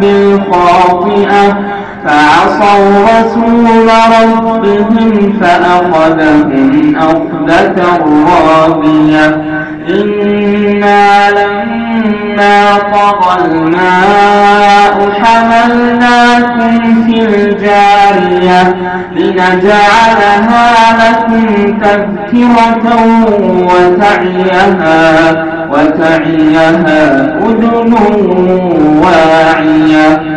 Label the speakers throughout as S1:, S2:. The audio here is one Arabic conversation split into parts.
S1: بالخاطئة فعصوا رسول ربهم فأخذهم أخذة رابية إنا لما طغى الماء حملناكم في الجارية لنجعلها لكم تذكرة وتعيها وتعيها أذن واعية.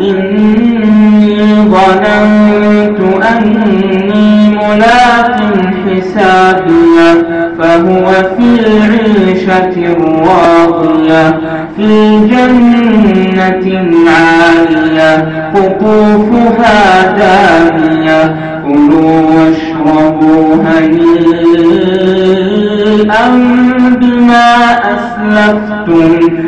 S1: إني ظننت أني ملاق حسابية فهو في عيشة راضية في جنة عالية قطوفها دانية كلوا واشربوا هنيئا بما أسلفتم.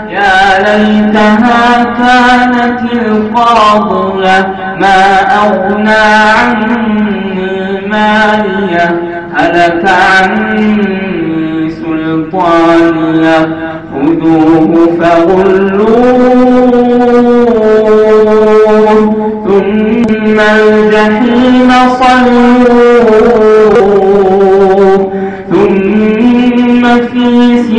S1: يا ليتها كانت القاضية ما أغنى عني مالية هلك عني سلطانية. خذوه فغلوه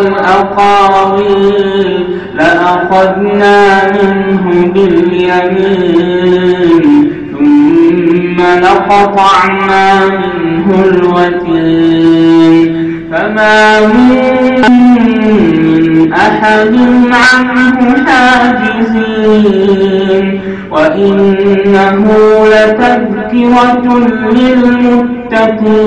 S1: الأقاويل لأخذنا منه باليمين ثم لقطعنا منه الوتين. فما من أحد عنه حاجزين وإنه لتذكرة للمتقين.